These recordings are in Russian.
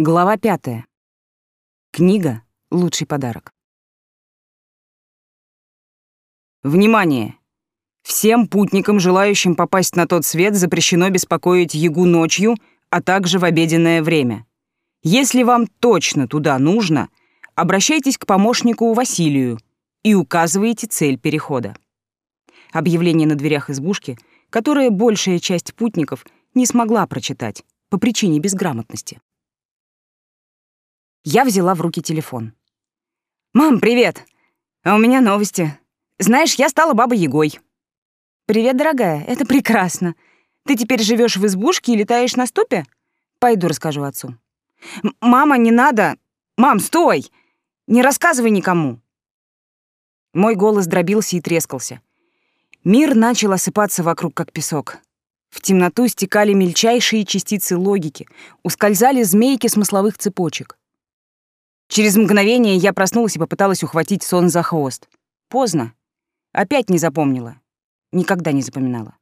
Глава пятая. Книга — лучший подарок. Внимание! Всем путникам, желающим попасть на тот свет, запрещено беспокоить Ягу ночью, а также в обеденное время. Если вам точно туда нужно, обращайтесь к помощнику Василию и указывайте цель перехода. Объявление на дверях избушки, которое большая часть путников не смогла прочитать по причине безграмотности. Я взяла в руки телефон. «Мам, привет! А у меня новости. Знаешь, я стала бабой-ягой». «Привет, дорогая, это прекрасно. Ты теперь живешь в избушке и летаешь на ступе? Пойду расскажу отцу». «Мама, не надо! Мам, стой! Не рассказывай никому!» Мой голос дробился и трескался. Мир начал осыпаться вокруг, как песок. В темноту стекали мельчайшие частицы логики, ускользали змейки смысловых цепочек. Через мгновение я проснулась и попыталась ухватить сон за хвост. Поздно. Опять не запомнила. Никогда не запоминала.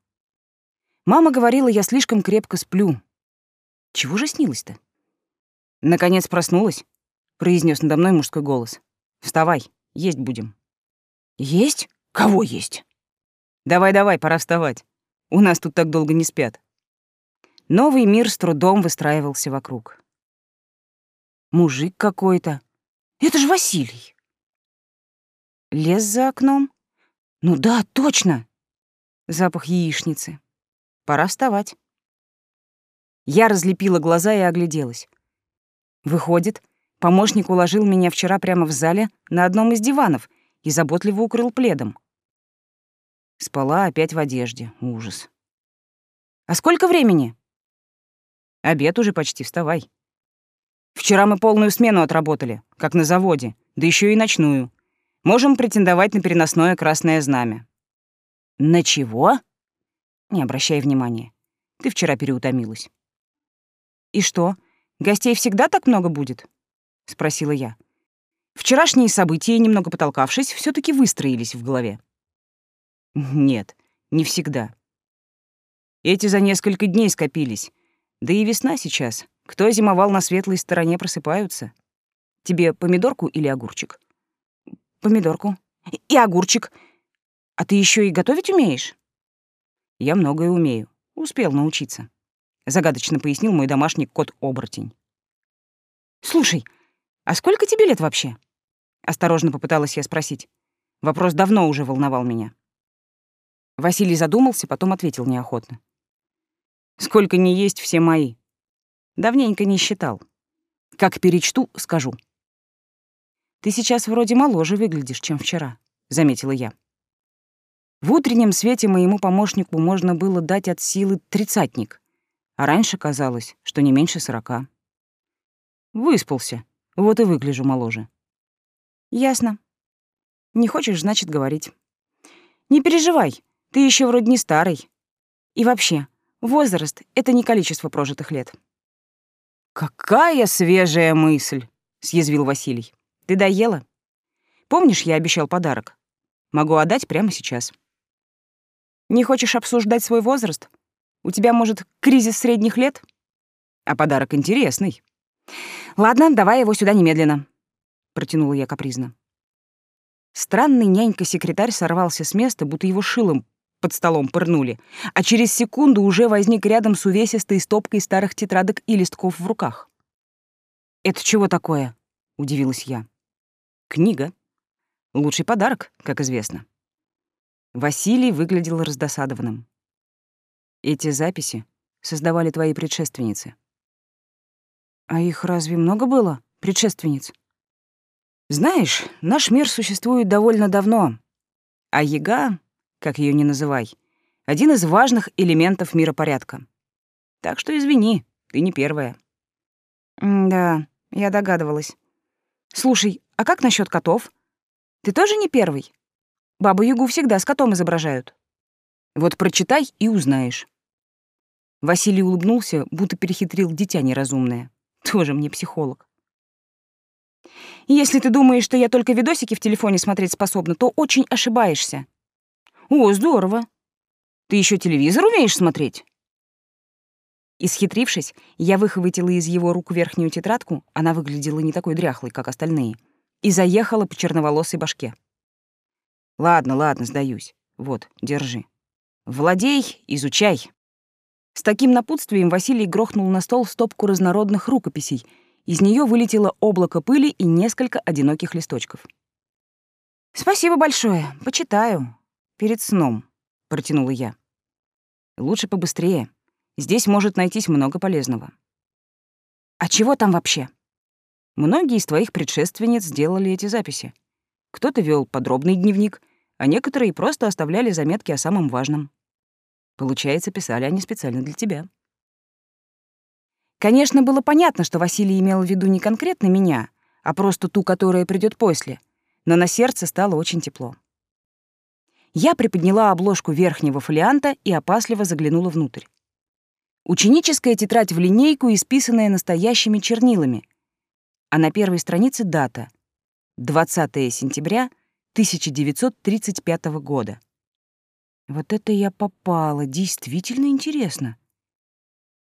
Мама говорила, я слишком крепко сплю. Чего же снилось-то? Наконец проснулась, произнес надо мной мужской голос. Вставай, есть будем. Есть? Кого есть? Давай-давай, пора вставать. У нас тут так долго не спят. Новый мир с трудом выстраивался вокруг. Мужик какой-то. Это же Василий. Лес за окном? Ну да, точно. Запах яичницы. Пора вставать. Я разлепила глаза и огляделась. Выходит, помощник уложил меня вчера прямо в зале на одном из диванов и заботливо укрыл пледом. Спала опять в одежде. Ужас. А сколько времени? Обед уже почти, вставай. Вчера мы полную смену отработали, как на заводе, да еще и ночную. Можем претендовать на переносное красное знамя». «На чего?» «Не обращай внимания. Ты вчера переутомилась». «И что, гостей всегда так много будет?» — спросила я. Вчерашние события, немного потолкавшись, все таки выстроились в голове. «Нет, не всегда. Эти за несколько дней скопились. Да и весна сейчас. Кто зимовал на светлой стороне, просыпаются. Тебе помидорку или огурчик? Помидорку. И огурчик. А ты еще и готовить умеешь? Я многое умею. Успел научиться. Загадочно пояснил мой домашний кот-оборотень. Слушай, а сколько тебе лет вообще? Осторожно попыталась я спросить. Вопрос давно уже волновал меня. Василий задумался, потом ответил неохотно. Сколько не есть, все мои. Давненько не считал. Как перечту, скажу. «Ты сейчас вроде моложе выглядишь, чем вчера», — заметила я. В утреннем свете моему помощнику можно было дать от силы тридцатник, а раньше казалось, что не меньше сорока. Выспался, вот и выгляжу моложе. Ясно. Не хочешь, значит, говорить. Не переживай, ты еще вроде не старый. И вообще, возраст — это не количество прожитых лет. «Какая свежая мысль!» — съязвил Василий. «Ты доела? Помнишь, я обещал подарок? Могу отдать прямо сейчас». «Не хочешь обсуждать свой возраст? У тебя, может, кризис средних лет?» «А подарок интересный». «Ладно, давай его сюда немедленно», — протянула я капризно. Странный нянька-секретарь сорвался с места, будто его шилом под столом пырнули, а через секунду уже возник рядом с увесистой стопкой старых тетрадок и листков в руках. «Это чего такое?» — удивилась я. «Книга. Лучший подарок, как известно». Василий выглядел раздосадованным. «Эти записи создавали твои предшественницы». «А их разве много было, предшественниц?» «Знаешь, наш мир существует довольно давно, а яга как ее ни называй, один из важных элементов миропорядка. Так что извини, ты не первая. да, я догадывалась. Слушай, а как насчет котов? Ты тоже не первый? Бабу-ягу всегда с котом изображают. Вот прочитай и узнаешь. Василий улыбнулся, будто перехитрил дитя неразумное. Тоже мне психолог. Если ты думаешь, что я только видосики в телефоне смотреть способна, то очень ошибаешься. О, здорово. Ты еще телевизор умеешь смотреть? Исхитрившись, я выхватила из его рук верхнюю тетрадку, она выглядела не такой дряхлой, как остальные, и заехала по черноволосой башке. «Ладно, ладно, сдаюсь. Вот, держи. Владей, изучай». С таким напутствием Василий грохнул на стол стопку разнородных рукописей. Из нее вылетело облако пыли и несколько одиноких листочков. «Спасибо большое. Почитаю. Перед сном», — протянула я. «Лучше побыстрее. Здесь может найтись много полезного». «А чего там вообще?» Многие из твоих предшественниц сделали эти записи. Кто-то вел подробный дневник, а некоторые просто оставляли заметки о самом важном. Получается, писали они специально для тебя. Конечно, было понятно, что Василий имел в виду не конкретно меня, а просто ту, которая придет после, но на сердце стало очень тепло. Я приподняла обложку верхнего фолианта и опасливо заглянула внутрь. Ученическая тетрадь в линейку, исписанная настоящими чернилами, а на первой странице дата — 20 сентября 1935 года. Вот это я попала, действительно интересно.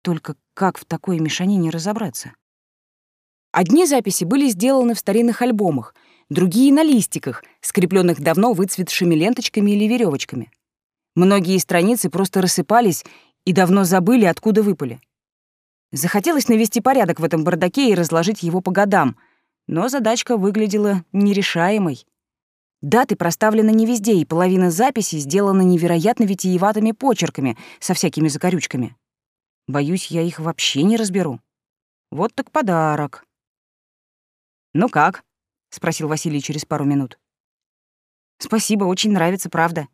Только как в такой мешанине разобраться? Одни записи были сделаны в старинных альбомах, другие — на листиках, скрепленных давно выцветшими ленточками или веревочками. Многие страницы просто рассыпались и давно забыли, откуда выпали. Захотелось навести порядок в этом бардаке и разложить его по годам, но задачка выглядела нерешаемой. Даты проставлены не везде, и половина записей сделана невероятно витиеватыми почерками со всякими закорючками. Боюсь, я их вообще не разберу. Вот так подарок. «Ну как?» — спросил Василий через пару минут. «Спасибо, очень нравится, правда.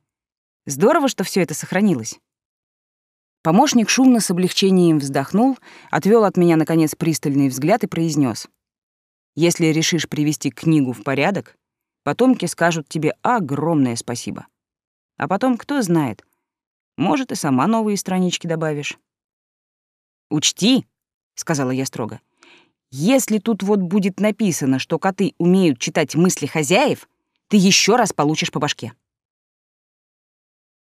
Здорово, что все это сохранилось». Помощник шумно с облегчением вздохнул, отвел от меня, наконец, пристальный взгляд и произнес: «Если решишь привести книгу в порядок, Потомки скажут тебе огромное спасибо. А потом, кто знает, может, и сама новые странички добавишь. «Учти», — сказала я строго, «если тут вот будет написано, что коты умеют читать мысли хозяев, ты еще раз получишь по башке».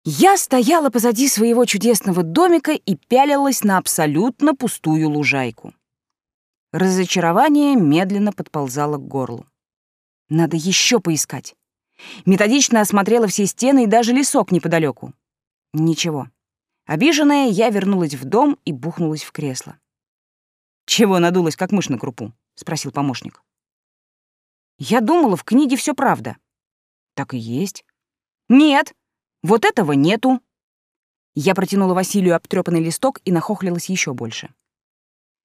Я стояла позади своего чудесного домика и пялилась на абсолютно пустую лужайку. Разочарование медленно подползало к горлу. Надо еще поискать. Методично осмотрела все стены и даже лесок неподалеку. Ничего. Обиженная, я вернулась в дом и бухнулась в кресло. «Чего надулась, как мышь на крупу?» — спросил помощник. «Я думала, в книге все правда». «Так и есть». «Нет, вот этого нету». Я протянула Василию обтрепанный листок и нахохлилась еще больше.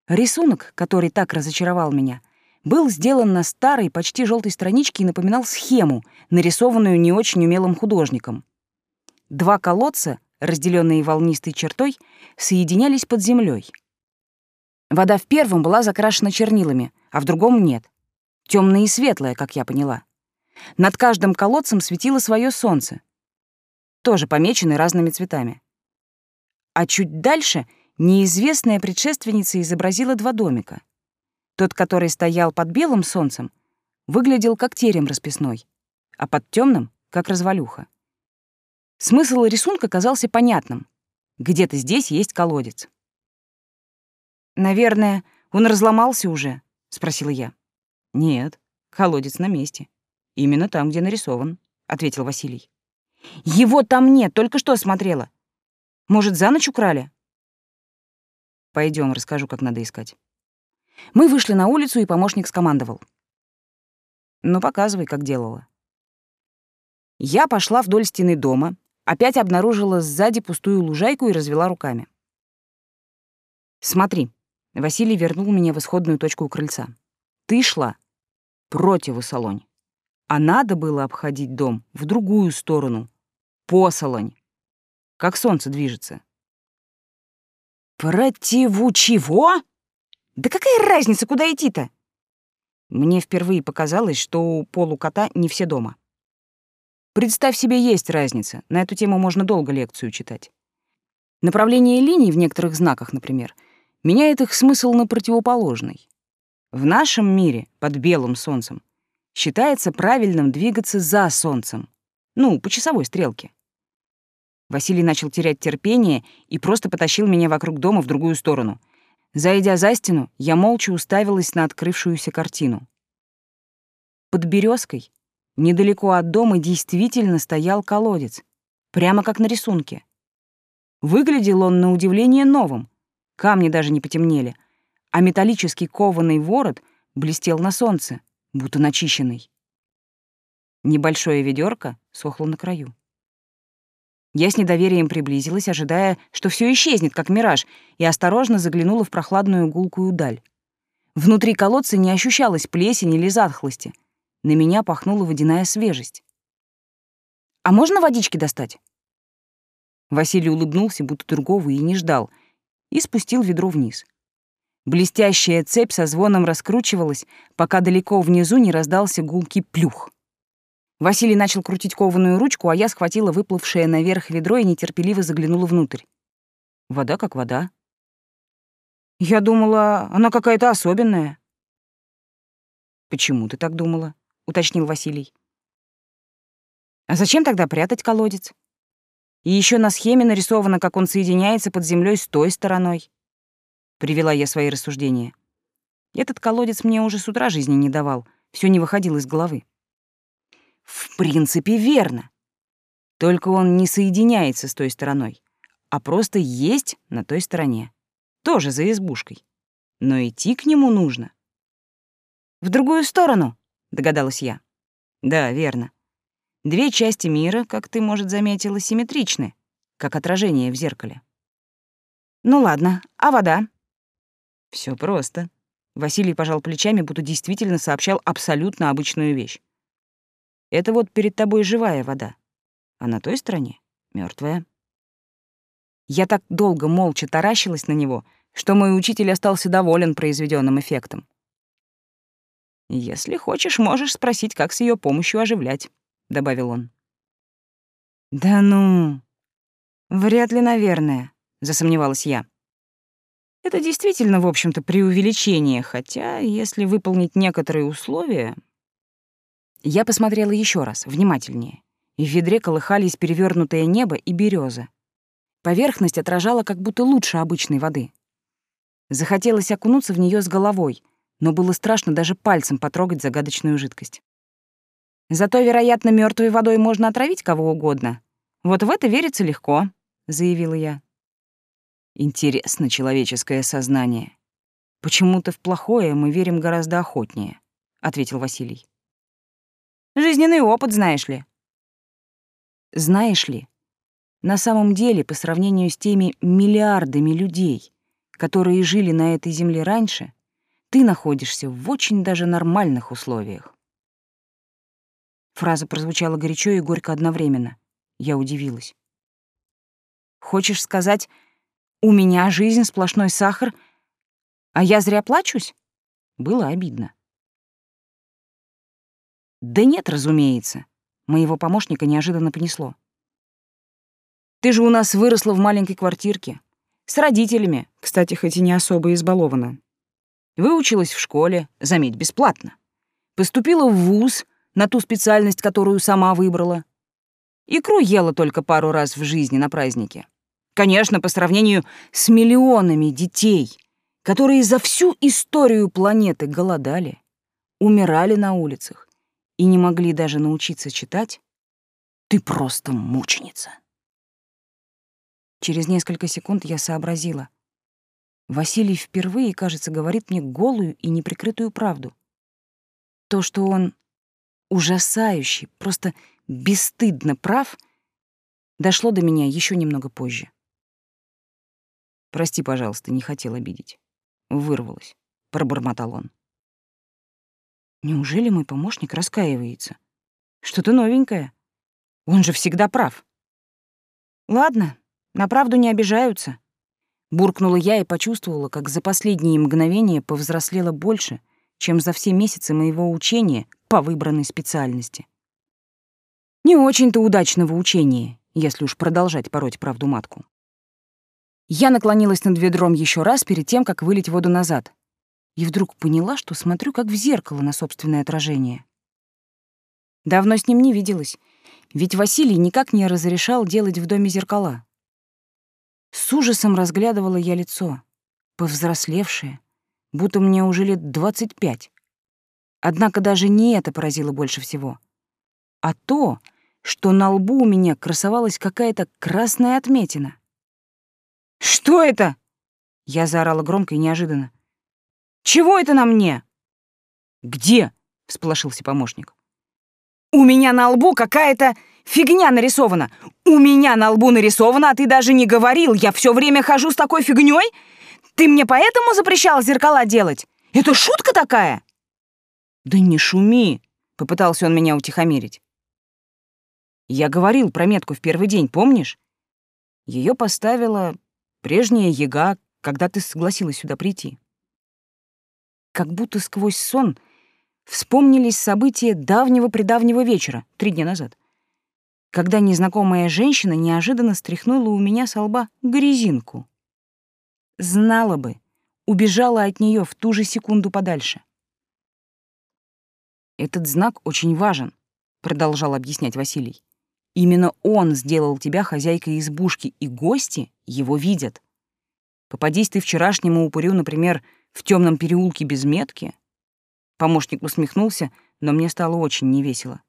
Рисунок, который так разочаровал меня — был сделан на старой, почти желтой страничке и напоминал схему, нарисованную не очень умелым художником. Два колодца, разделенные волнистой чертой, соединялись под землей. Вода в первом была закрашена чернилами, а в другом нет. Темная и светлая, как я поняла. Над каждым колодцем светило свое солнце, тоже помеченное разными цветами. А чуть дальше неизвестная предшественница изобразила два домика — тот, который стоял под белым солнцем, выглядел как терем расписной, а под темным — как развалюха. Смысл рисунка казался понятным. Где-то здесь есть колодец. «Наверное, он разломался уже?» — спросила я. «Нет, колодец на месте. Именно там, где нарисован», — ответил Василий. «Его там нет, только что смотрела. Может, за ночь украли?» Пойдем, расскажу, как надо искать. Мы вышли на улицу, и помощник скомандовал. «Ну, показывай, как делала». Я пошла вдоль стены дома, опять обнаружила сзади пустую лужайку и развела руками. «Смотри», — Василий вернул меня в исходную точку у крыльца. «Ты шла противу салонь, а надо было обходить дом в другую сторону, по салонь, как солнце движется». «Противу чего?» Да какая разница, куда идти-то? Мне впервые показалось, что у полукота не все дома. Представь себе, есть разница. На эту тему можно долго лекцию читать. Направление линий в некоторых знаках, например, меняет их смысл на противоположный. В нашем мире, под белым солнцем, считается правильным двигаться за солнцем, ну, по часовой стрелке. Василий начал терять терпение и просто потащил меня вокруг дома в другую сторону. Зайдя за стену, я молча уставилась на открывшуюся картину. Под березкой, недалеко от дома, действительно стоял колодец, прямо как на рисунке. Выглядел он на удивление новым, камни даже не потемнели, а металлический кованый ворот блестел на солнце, будто начищенный. Небольшое ведерко сохло на краю. Я с недоверием приблизилась, ожидая, что все исчезнет, как мираж, и осторожно заглянула в прохладную гулкую даль. Внутри колодца не ощущалось плесени или затхлости. На меня пахнула водяная свежесть. «А можно водички достать?» Василий улыбнулся, будто другого и не ждал, и спустил ведро вниз. Блестящая цепь со звоном раскручивалась, пока далеко внизу не раздался гулкий плюх. Василий начал крутить кованую ручку, а я схватила выплывшее наверх ведро и нетерпеливо заглянула внутрь. Вода как вода. Я думала, она какая-то особенная. Почему ты так думала? уточнил Василий. А зачем тогда прятать колодец? И еще на схеме нарисовано, как он соединяется под землей с той стороной. Привела я свои рассуждения. Этот колодец мне уже с утра жизни не давал, все не выходило из головы. В принципе, верно. Только он не соединяется с той стороной, а просто есть на той стороне. Тоже за избушкой. Но идти к нему нужно. В другую сторону, догадалась я. Да, верно. Две части мира, как ты, может, заметила, симметричны, как отражение в зеркале. Ну ладно, а вода? Все просто. Василий пожал плечами, будто действительно сообщал абсолютно обычную вещь. Это вот перед тобой живая вода, а на той стороне — мертвая. Я так долго молча таращилась на него, что мой учитель остался доволен произведенным эффектом. «Если хочешь, можешь спросить, как с ее помощью оживлять», — добавил он. «Да ну, вряд ли, наверное», — засомневалась я. Это действительно, в общем-то, преувеличение, хотя, если выполнить некоторые условия, я посмотрела еще раз, внимательнее. В ведре колыхались перевернутое небо и береза. Поверхность отражала как будто лучше обычной воды. Захотелось окунуться в нее с головой, но было страшно даже пальцем потрогать загадочную жидкость. Зато, вероятно, мертвой водой можно отравить кого угодно. Вот в это верится легко, заявила я. Интересно человеческое сознание. Почему-то в плохое мы верим гораздо охотнее, ответил Василий. Жизненный опыт, знаешь ли. Знаешь ли, на самом деле, по сравнению с теми миллиардами людей, которые жили на этой земле раньше, ты находишься в очень даже нормальных условиях. Фраза прозвучала горячо и горько одновременно. Я удивилась. Хочешь сказать, у меня жизнь сплошной сахар, а я зря плачусь? Было обидно. Да нет, разумеется. Моего помощника неожиданно понесло. Ты же у нас выросла в маленькой квартирке. С родителями, кстати, хоть и не особо избалована. Выучилась в школе, заметь, бесплатно. Поступила в вуз на ту специальность, которую сама выбрала. Икру ела только пару раз в жизни на празднике. Конечно, по сравнению с миллионами детей, которые за всю историю планеты голодали, умирали на улицах, и не могли даже научиться читать, ты просто мученица. Через несколько секунд я сообразила. Василий впервые, кажется, говорит мне голую и неприкрытую правду. То, что он ужасающий, просто бесстыдно прав, дошло до меня еще немного позже. «Прости, пожалуйста, не хотел обидеть». Вырвалось, пробормотал он. Неужели мой помощник раскаивается? Что-то новенькое. Он же всегда прав. Ладно, на правду не обижаются. Буркнула я и почувствовала, как за последние мгновения повзрослела больше, чем за все месяцы моего учения по выбранной специальности. Не очень-то удачного учения, если уж продолжать пороть правду матку. Я наклонилась над ведром еще раз перед тем, как вылить воду назад, и вдруг поняла, что смотрю как в зеркало на собственное отражение. Давно с ним не виделась, Ведь Василий никак не разрешал делать в доме зеркала. С ужасом разглядывала я лицо, повзрослевшее, будто мне уже лет двадцать пять. Однако даже не это поразило больше всего, а то, что на лбу у меня красовалась какая-то красная отметина. «Что это?» — я заорала громко и неожиданно. «Чего это на мне?» «Где?» — всполошился помощник. «У меня на лбу какая-то фигня нарисована. У меня на лбу нарисовано, а ты даже не говорил. Я все время хожу с такой фигней. Ты мне поэтому запрещал зеркала делать? Это шутка такая?» «Да не шуми!» — попытался он меня утихомирить. «Я говорил про метку в первый день, помнишь? Ее поставила прежняя яга, когда ты согласилась сюда прийти». Как будто сквозь сон вспомнились события давнего-предавнего вечера, три дня назад, когда незнакомая женщина неожиданно стряхнула у меня со лба грязинку. Знала бы, убежала от нее в ту же секунду подальше. «Этот знак очень важен», — продолжал объяснять Василий. «Именно он сделал тебя хозяйкой избушки, и гости его видят. Попадись ты вчерашнему упырю, например, в темном переулке без метки...» Помощник усмехнулся, но мне стало очень невесело.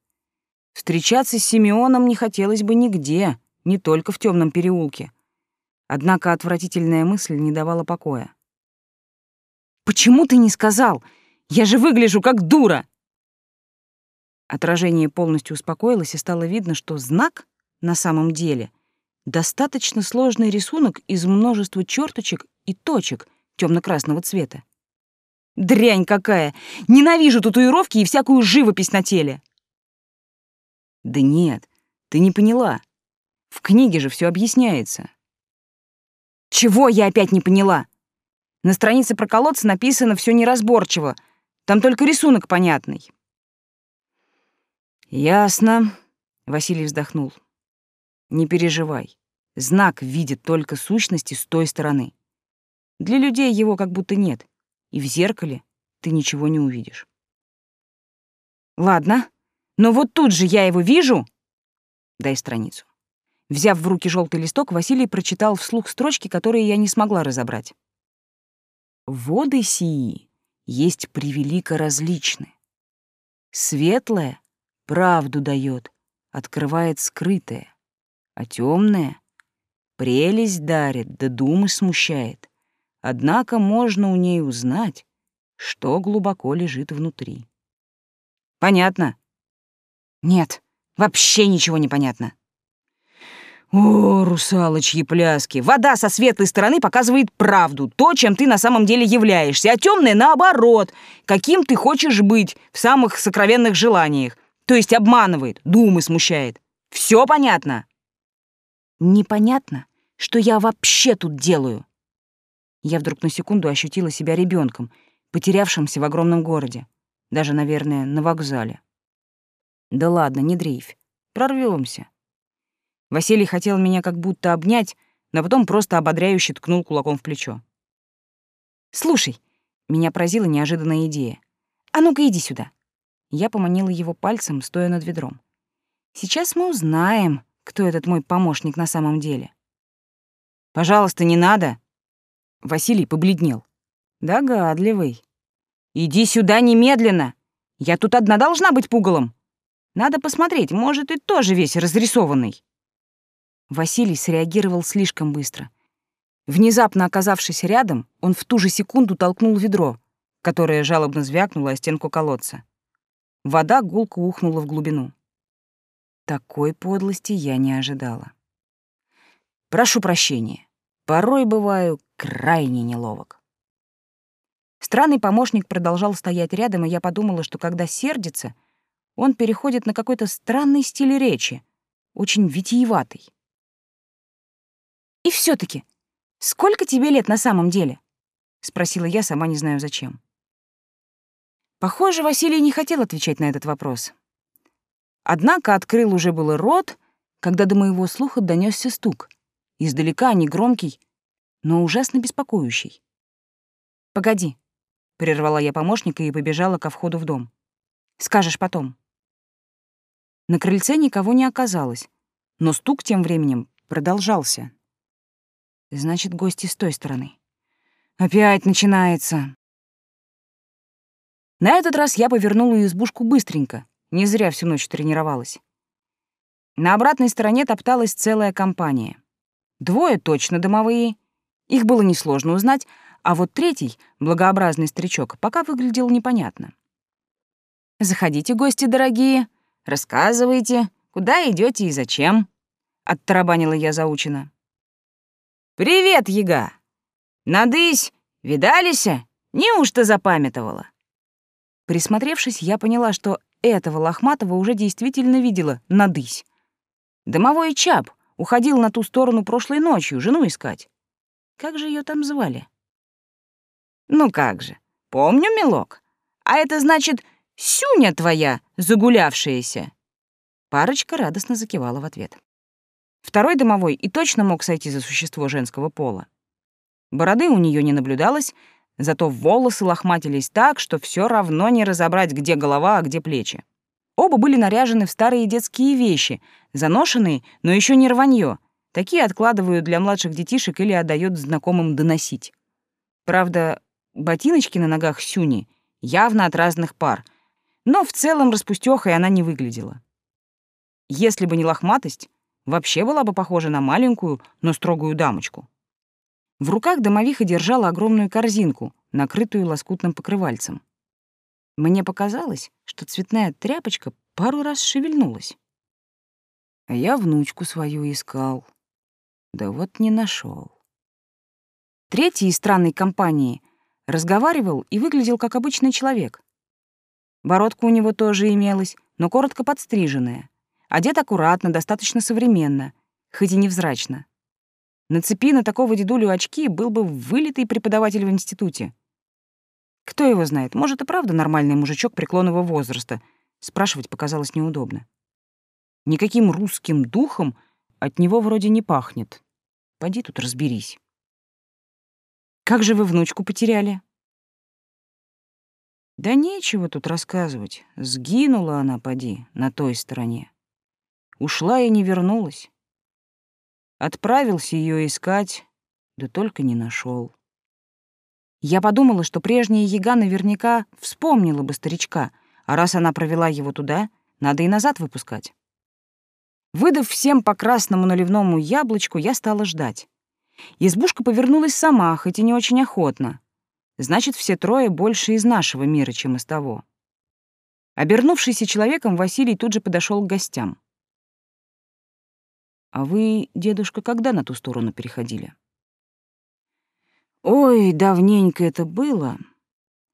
Встречаться с Симеоном не хотелось бы нигде, не только в темном переулке. Однако отвратительная мысль не давала покоя. «Почему ты не сказал? Я же выгляжу как дура!» Отражение полностью успокоилось, и стало видно, что знак на самом деле достаточно сложный рисунок из множества черточек и точек темно-красного цвета. Дрянь какая! Ненавижу татуировки и всякую живопись на теле. Да нет, ты не поняла. В книге же все объясняется. Чего я опять не поняла? На странице про колодцы написано все неразборчиво. Там только рисунок понятный. «Ясно», — Василий вздохнул. «Не переживай. Знак видит только сущности с той стороны. Для людей его как будто нет, и в зеркале ты ничего не увидишь». «Ладно, но вот тут же я его вижу...» «Дай страницу». Взяв в руки желтый листок, Василий прочитал вслух строчки, которые я не смогла разобрать. «Воды сии есть превелико различны. Светлое правду дает, открывает скрытое, а темное прелесть дарит, да думы смущает. Однако можно у ней узнать, что глубоко лежит внутри. Понятно? Нет, вообще ничего не понятно. О, русалочьи пляски! Вода со светлой стороны показывает правду, то, чем ты на самом деле являешься, а темная наоборот, каким ты хочешь быть в самых сокровенных желаниях. То есть обманывает, думы смущает. Все понятно? Непонятно, что я вообще тут делаю. Я вдруг на секунду ощутила себя ребенком, потерявшимся в огромном городе. Даже, наверное, на вокзале. Да ладно, не дрейфь. Прорвемся. Василий хотел меня как будто обнять, но потом просто ободряюще ткнул кулаком в плечо. «Слушай», — меня поразила неожиданная идея. «А ну-ка иди сюда». Я поманила его пальцем, стоя над ведром. Сейчас мы узнаем, кто этот мой помощник на самом деле. Пожалуйста, не надо. Василий побледнел. Догадливый. Иди сюда немедленно. Я тут одна должна быть пугалом. Надо посмотреть, может, и тоже весь разрисованный. Василий среагировал слишком быстро. Внезапно оказавшись рядом, он в ту же секунду толкнул ведро, которое жалобно звякнуло о стенку колодца. Вода гулко ухнула в глубину. Такой подлости я не ожидала. Прошу прощения. Порой бываю крайне неловок. Странный помощник продолжал стоять рядом, и я подумала, что когда сердится, он переходит на какой-то странный стиль речи, очень витиеватый. «И все таки сколько тебе лет на самом деле?» — спросила я, сама не знаю зачем. Похоже, Василий не хотел отвечать на этот вопрос. Однако открыл уже было рот, когда до моего слуха донесся стук. Издалека негромкий, но ужасно беспокоящий. «Погоди», — прервала я помощника и побежала ко входу в дом. «Скажешь потом». На крыльце никого не оказалось, но стук тем временем продолжался. Значит, гости с той стороны. Опять начинается. На этот раз я повернула избушку быстренько, не зря всю ночь тренировалась. На обратной стороне топталась целая компания. Двое точно домовые. Их было несложно узнать, а вот третий, благообразный старичок, пока выглядел непонятно. «Заходите, гости дорогие, рассказывайте, куда идете и зачем?» — оттарабанила я заучено. «Привет, яга! Надысь, видалися? Неужто запамятовала?» Присмотревшись, я поняла, что этого лохматого уже действительно видела надысь. Домовой Чап уходил на ту сторону прошлой ночью жену искать. Как же ее там звали? Ну как же, помню, милок. А это значит, Сюня твоя, загулявшаяся. Парочка радостно закивала в ответ. Второй домовой и точно мог сойти за существо женского пола. Бороды у нее не наблюдалось, зато волосы лохматились так, что все равно не разобрать, где голова, а где плечи. Оба были наряжены в старые детские вещи, заношенные, но еще не рванье. Такие откладывают для младших детишек или отдают знакомым доносить. Правда, ботиночки на ногах Сюни явно от разных пар, но в целом распустёхой она не выглядела. Если бы не лохматость, вообще была бы похожа на маленькую, но строгую дамочку. В руках домовиха держала огромную корзинку, накрытую лоскутным покрывальцем. Мне показалось, что цветная тряпочка пару раз шевельнулась. А я внучку свою искал. Да вот не нашел. Третий из странной компании разговаривал и выглядел как обычный человек. Бородка у него тоже имелась, но коротко подстриженная. Одет аккуратно, достаточно современно, хоть и невзрачно. Нацепи на такого дедулю очки, был бы вылитый преподаватель в институте. Кто его знает, может и правда нормальный мужичок преклонного возраста. Спрашивать показалось неудобно. Никаким русским духом от него вроде не пахнет. Пойди тут разберись. Как же вы внучку потеряли? Да нечего тут рассказывать. Сгинула она, поди, на той стороне. Ушла и не вернулась. Отправился ее искать, да только не нашел. Я подумала, что прежняя яга наверняка вспомнила бы старичка, а раз она провела его туда, надо и назад выпускать. Выдав всем по красному наливному яблочку, я стала ждать. Избушка повернулась сама, хоть и не очень охотно. Значит, все трое больше из нашего мира, чем из того. Обернувшийся человеком, Василий тут же подошел к гостям. А вы, дедушка, когда на ту сторону переходили? Ой, давненько это было.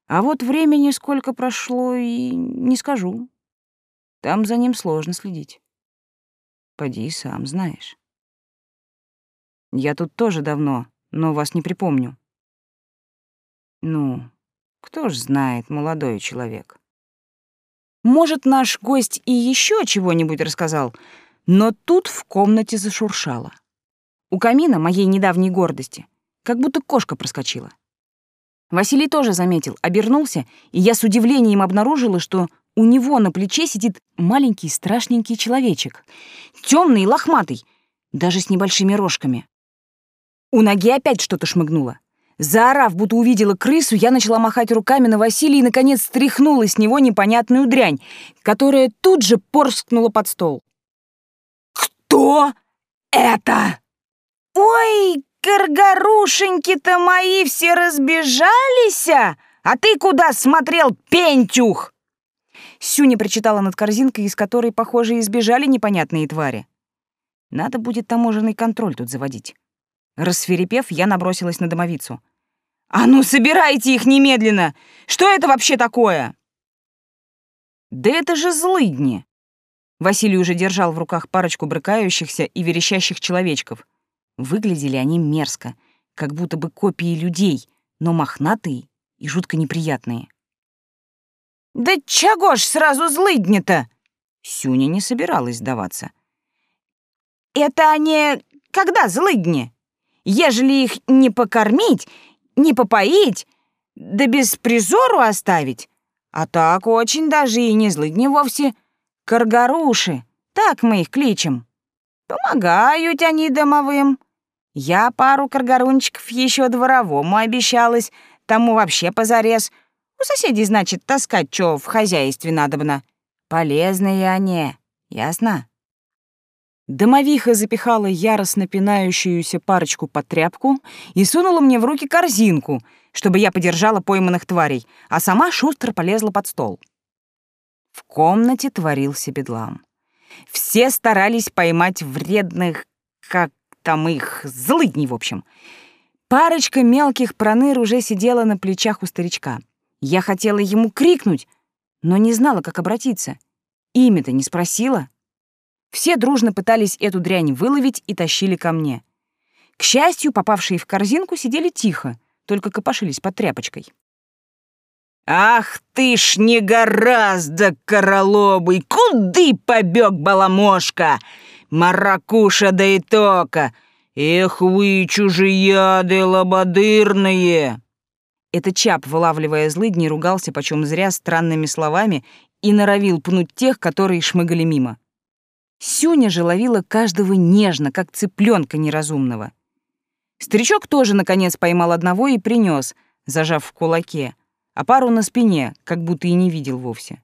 А вот времени сколько прошло, и не скажу. Там за ним сложно следить. Поди, сам знаешь. Я тут тоже давно, но вас не припомню. Ну, кто ж знает, молодой человек. Может, наш гость и еще чего-нибудь рассказал, но тут в комнате зашуршало. У камина моей недавней гордости как будто кошка проскочила. Василий тоже заметил, обернулся, и я с удивлением обнаружила, что у него на плече сидит маленький страшненький человечек. темный и лохматый, даже с небольшими рожками. У ноги опять что-то шмыгнуло. Заорав, будто увидела крысу, я начала махать руками на Василия и, наконец, стряхнула с него непонятную дрянь, которая тут же порскнула под стол. «Кто это?» «Ой, каргарушеньки-то мои все разбежались, а ты куда смотрел, пентюх?» Сюня прочитала над корзинкой, из которой, похоже, избежали непонятные твари. Надо будет таможенный контроль тут заводить. Рассверепев, я набросилась на домовицу. «А ну, собирайте их немедленно! Что это вообще такое?» «Да это же злыдни!» Василий уже держал в руках парочку брыкающихся и верещащих человечков. Выглядели они мерзко, как будто бы копии людей, но мохнатые и жутко неприятные. «Да чего ж сразу злыдни-то?» Сюня не собиралась сдаваться. «Это они когда злыдни? Ежели их не покормить, не попоить, да без призору оставить, а так очень даже и не злыдни вовсе, Каргаруши, так мы их кличем. Помогают они домовым. Я пару каргарунчиков еще дворовому обещалась, тому вообще позарез. У соседей, значит, таскать, что в хозяйстве надобно. Полезные они, ясно? Домовиха запихала яростно пинающуюся парочку под тряпку и сунула мне в руки корзинку, чтобы я подержала пойманных тварей, а сама шустро полезла под стол. В комнате творился бедлам. Все старались поймать вредных, как там их, злыдней, в общем. Парочка мелких проныр уже сидела на плечах у старичка. Я хотела ему крикнуть, но не знала, как обратиться. Имя-то не спросила. Все дружно пытались эту дрянь выловить и тащили ко мне. К счастью, попавшие в корзинку сидели тихо, только копошились под тряпочкой. «Ах ты ж не гораздо, королобый! Куды побег баламошка? Маракуша да и тока! Эх вы, чужияды лободырные!» Это Чап, вылавливая злыдни, ругался почем зря странными словами и норовил пнуть тех, которые шмыгали мимо. Сюня же ловила каждого нежно, как цыпленка неразумного. Старичок тоже, наконец, поймал одного и принес, зажав в кулаке, а пару на спине, как будто и не видел вовсе.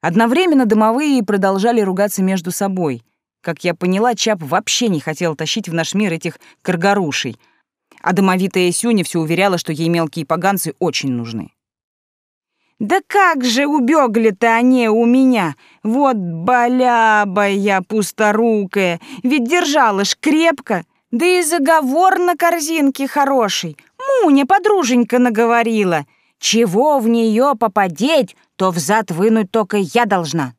Одновременно домовые продолжали ругаться между собой. Как я поняла, Чап вообще не хотел тащить в наш мир этих каргарушей, а домовитая Сюня все уверяла, что ей мелкие поганцы очень нужны. «Да как же убегли-то они у меня! Вот боляба я пусторукая! Ведь держала ж крепко! Да и заговор на корзинке хороший! Муня, подруженька, наговорила!» Чего в нее попадеть, то взад вынуть только я должна.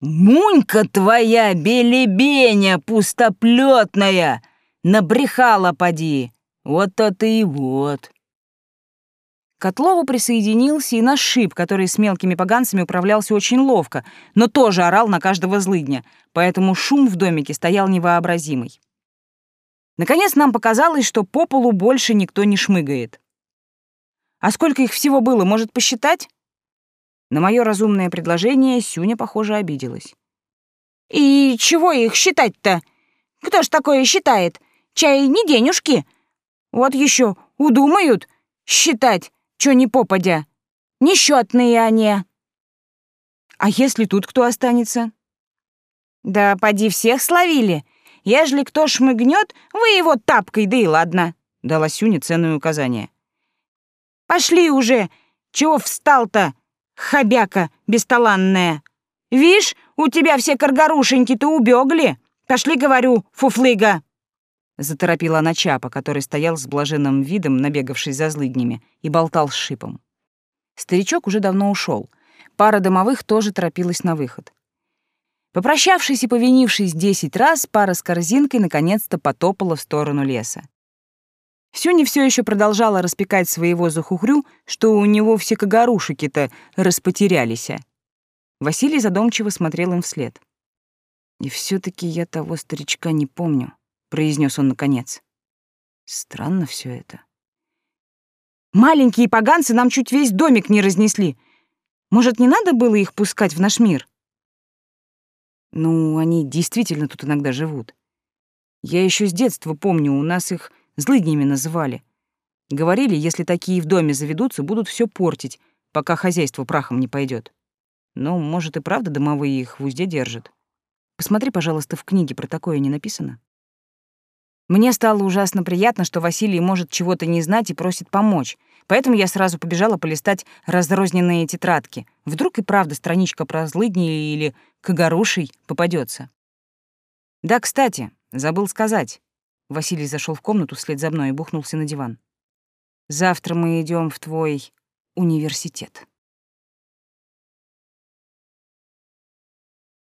«Мунька твоя, белебеня пустоплетная, набрехала поди, вот-то ты и вот». Котлову присоединился и наш шип, который с мелкими поганцами управлялся очень ловко, но тоже орал на каждого злыдня, поэтому шум в домике стоял невообразимый. Наконец нам показалось, что по полу больше никто не шмыгает. А сколько их всего было, может посчитать? На мое разумное предложение Сюня, похоже, обиделась. «И чего их считать-то? Кто ж такое считает? Чай не денежки. Вот еще удумают считать, что не попадя. Несчетные они». «А если тут кто останется?» «Да поди всех словили. Ежели кто шмыгнет, вы его тапкой, да и ладно», — дала Сюня ценное указание. Пошли уже! Чего встал-то, хобяка бесталанная? Вишь, у тебя все каргарушеньки-то убегли. Пошли, говорю, фуфлыга!» Заторопила она Чапа, который стоял с блаженным видом, набегавшись за злыднями, и болтал с шипом. Старичок уже давно ушел. Пара домовых тоже торопилась на выход. Попрощавшись и повинившись десять раз, пара с корзинкой наконец-то потопала в сторону леса. Сюни все еще продолжала распекать своего захухрю, что у него все когорушики-то распотерялись. Василий задумчиво смотрел им вслед. «И все таки я того старичка не помню», — произнес он наконец. «Странно все это». «Маленькие поганцы нам чуть весь домик не разнесли. Может, не надо было их пускать в наш мир?» «Ну, они действительно тут иногда живут. Я еще с детства помню, у нас их Злыднями называли. Говорили, если такие в доме заведутся, будут все портить, пока хозяйство прахом не пойдет. Но, может, и правда домовые их в узде держат. Посмотри, пожалуйста, в книге про такое не написано. Мне стало ужасно приятно, что Василий может чего-то не знать и просит помочь. Поэтому я сразу побежала полистать разрозненные тетрадки. Вдруг и правда страничка про злыдни или когорушей попадется. Да, кстати, забыл сказать. Василий зашел в комнату вслед за мной и бухнулся на диван. «Завтра мы идем в твой университет».